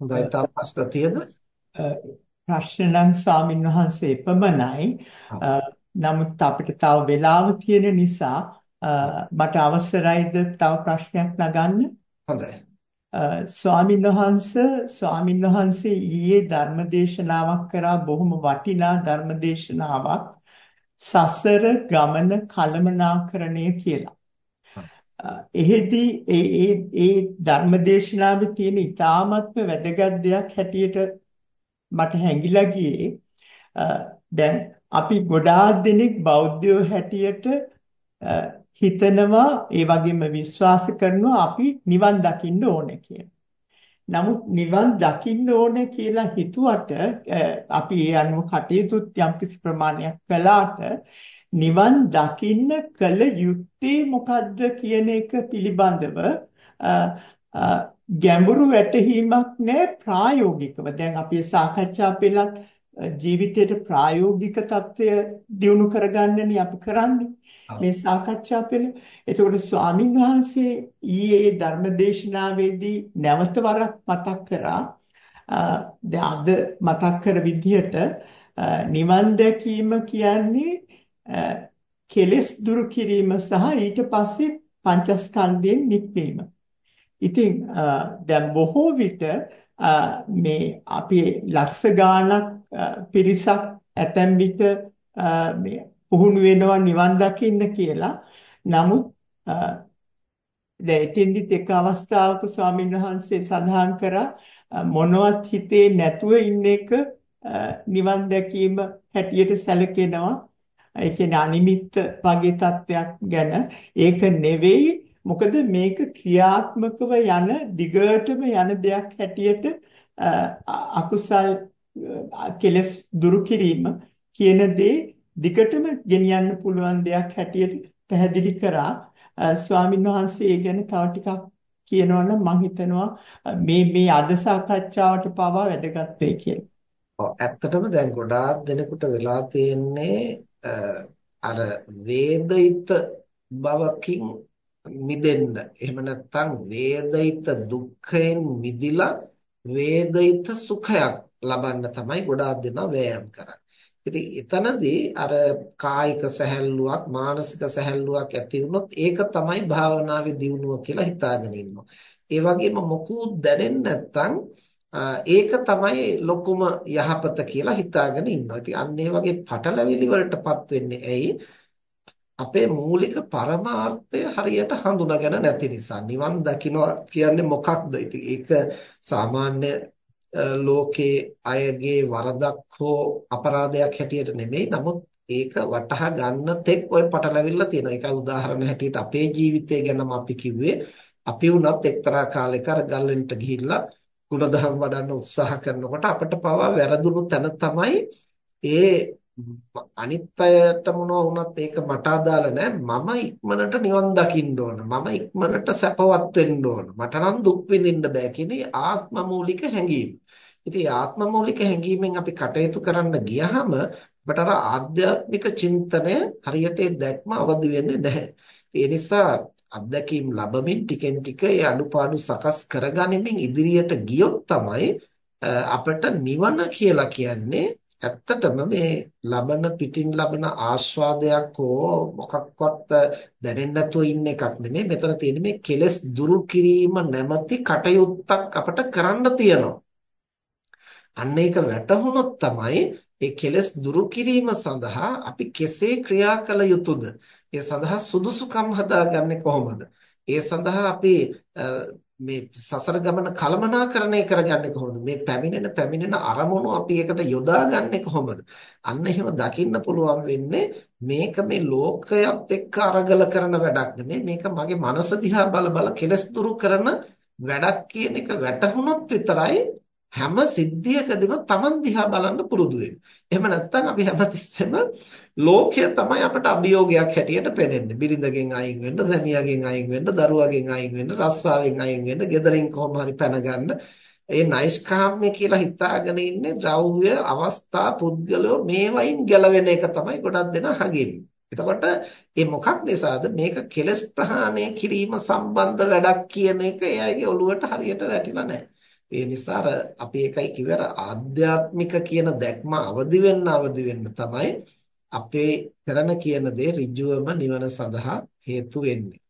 හොඳයි තා ප්‍රශ්න තියෙද? ප්‍රශ්න නම් ස්වාමින් වහන්සේ එපමණයි. නමුත් අපිට තව වෙලාව තියෙන නිසා මට අවසරයිද තව ප්‍රශ්නයක් නගන්න? හොඳයි. ස්වාමින් වහන්සේ ස්වාමින් වහන්සේ ඊයේ ධර්මදේශනාවක් කරා බොහොම වටිනා ධර්මදේශනාවක් සසර ගමන කලමනාකරණය කියලා. එහෙදී ඒ ඒ ඒ ධර්මදේශනාවේ තියෙන ඊ타මත්ම වැදගත් දෙයක් හැටියට මට හැඟිලා ගියේ දැන් අපි ගොඩාක් දෙනෙක් බෞද්ධයෝ හැටියට හිතනවා ඒ වගේම විශ්වාස කරනවා අපි නිවන් දකින්න ඕනේ කියලා. නමුත් නිවන් දකින්න ඕනේ කියලා හිතුවට අපි ඒ අනුව කටයුතුත් යම්කිසි ප්‍රමාණයක් කළාට නිවන් දකින්න කල යුත්තේ මොකද්ද කියන එක පිළිබඳව ගැඹුරු වැටහීමක් නැහැ ප්‍රායෝගිකව. දැන් අපි සාකච්ඡා පෙළත් ජීවිතයට ප්‍රායෝගික தত্ত্বය දියුණු කරගන්නනේ අපි කරන්නේ මේ සාකච්ඡා පෙළ. එතකොට ස්වාමින් වහන්සේ ඊයේ ධර්මදේශනාවේදී නැවත වරක් මතක් කරා අද මතක් කර විදිහට නිවන් දැකීම කියන්නේ කෙලෙස් දුරු කිරීම සහ ඊට පස්සේ පංචස්කන්ධයෙන් නික්මීම. ඉතින් දැන් බොහෝ විට මේ අපේ ලක්ෂ ගාණක් පිරිසක් ඇතැම් විට මේ පුහුණු වෙනවා නිවන් දකින්න කියලා. නමුත් දැන් එතෙන්දිත් එක අවස්ථාවක ස්වාමීන් වහන්සේ සඳහන් කරා මොනවත් හිතේ නැතුව ඉන්න එක නිවන් දැකීම හැටියට සැලකෙනවා. ඒ කියන්නේ අනිමිත්ත වගේ තත්වයක් ගැන ඒක නෙවෙයි මොකද මේක ක්‍රියාත්මකව යන දිගටම යන දෙයක් හැටියට අකුසල් කෙලස් දුරු කිරීම කියන දේ දිගටම ගෙනියන්න පුළුවන් දෙයක් හැටියට පැහැදිලි කරා ස්වාමීන් වහන්සේ ඒ ගැන තව ටිකක් කියනවනම් මම හිතනවා මේ මේ අද සාකච්ඡාවට පවා වැදගත් වෙයි කියලා. ඔව් ඇත්තටම දැන් ගොඩාක් දෙනෙකුට වෙලා තියෙන්නේ අර වේදිත බවකින් මිදෙන්න එහෙම නැත්නම් වේදිත දුක්ඛයෙන් මිදිලා වේදිත සුඛයක් ලබන්න තමයි ගොඩාක් දෙනා වෑයම් කරන්නේ. ඉතින් එතනදී අර කායික සැහැල්ලුවක් මානසික සැහැල්ලුවක් ඇති වුණොත් ඒක තමයි භාවනාවේ දියුණුව කියලා හිතාගෙන ඉන්නවා. ඒ වගේම මොකුත් දැනෙන්නේ නැත්නම් ඒක තමයි ලොකුම යහපත කියලා හිතාගෙන ඉන්නවා. ඉතින් අන්න ඒ වගේ පටලැවිලි වලටපත් වෙන්නේ ඇයි? අපේ මූලික පරමාර්ථය හරියට හඳුනාගෙන නැති නිසා. නිවන් දකින්න කියන්නේ මොකක්ද? ඉතින් ඒක සාමාන්‍ය ලෝකයේ අයගේ වරදක් හෝ අපරාධයක් හැටියට නෙමෙයි. නමුත් ඒක වටහා ගන්න තෙක් ওই පටලැවිල්ල තියෙනවා. ඒකයි උදාහරණ හැටියට අපේ ජීවිතය ගැනම අපි කිව්වේ. අපි වුණත් එක්තරා කාලයක අර ගල්ලෙන්ට ගිහිල්ලා ගුණධර්ම වඩන්න උත්සාහ කරනකොට අපිට පවා වැරදුණු තැන තමයි ඒ අනිත් අයට මොනවා වුණත් ඒක මට අදාළ නෑ මම ඉක්මනට නිවන් දකින්න ඕන මම ඉක්මනට සැපවත් වෙන්න ඕන මට නම් දුක් විඳින්න බෑ කියන ආත්ම මූලික හැඟීම. ඉතින් ආත්ම මූලික හැඟීමෙන් අපි කටයුතු කරන්න ගියහම අපට අර ආධ්‍යාත්මික චින්තනය හරියට දැක්ම අවදි වෙන්නේ නැහැ. ඒ නිසා අත්දැකීම් ලැබමින් ටිකෙන් ටික ඒ අඩුපාඩු සකස් කරගනිමින් ඉදිරියට ගියොත් තමයි අපිට නිවන කියලා කියන්නේ ඇත්තටම මේ ලබන පිටින් ලබන ආස්වාදයක් හෝ මොකක්වත් දැනෙන්නේ නැතුව ඉන්න එකක් නෙමෙයි. මෙතන තියෙන්නේ මේ කෙලෙස් දුරු කිරීම නැමැති කටයුත්තක් අපිට කරන්න තියෙනවා. අන්න ඒක වැටහුනොත් තමයි ඒ කෙලෙස් දුරු කිරීම සඳහා අපි කෙසේ ක්‍රියා කළ යුතුද? ඒ සඳහා සුදුසුකම් හදාගන්නේ කොහොමද? ඒ සඳහා අපි මේ සසර ගමන කළමනාකරණය කරගන්නේ කොහොමද? මේ පැමිණෙන පැමිණෙන අරමුණු අපි එකට යොදාගන්නේ කොහොමද? අන්න එහෙම දකින්න පුළුවන් වෙන්නේ මේක මේ ලෝකයක් එක්ක අරගල කරන වැඩක් නෙමෙයි. මේක මගේ මනස දිහා බල බල කෙලස් දුරු කරන වැඩක් කියන එක වැටහුනොත් විතරයි හැම සිද්ධියකදීම Taman දිහා බලන්න පුරුදු වෙන්න. එහෙම නැත්නම් අපි හැමතිස්සෙම ලෝකය තමයි අපට අභියෝගයක් හැටියට පේන්නේ. බිරිඳගෙන් අයින් වෙන්න, සැමියාගෙන් අයින් වෙන්න, දරුවාගෙන් අයින් වෙන්න, රස්සාවෙන් අයින් වෙන්න, ගෙදරින් කොහොම හරි පැන ගන්න. ඒ නයිස්කාම්ය කියලා හිතාගෙන ඉන්නේ ද්‍රව්‍ය, අවස්ථා, පුද්ගලයෝ මේවයින් ගැලවෙන එක තමයි ගොඩක් දෙනා හගින්නේ. එතකොට මේ මොකක් නිසාද මේක කෙලස් ප්‍රහාණය කිරීම සම්බන්ධ වැඩක් කියන එක එයාගේ ඔළුවට හරියට වැටිලා නැහැ. ඒ නිසා අර අපි එකයි කිව්වේ අර ආධ්‍යාත්මික කියන දැක්ම අවදි වෙන්න අවදි වෙන්න තමයි අපේ කරන කියන දේ ඍජුවම නිවන සඳහා හේතු වෙන්නේ.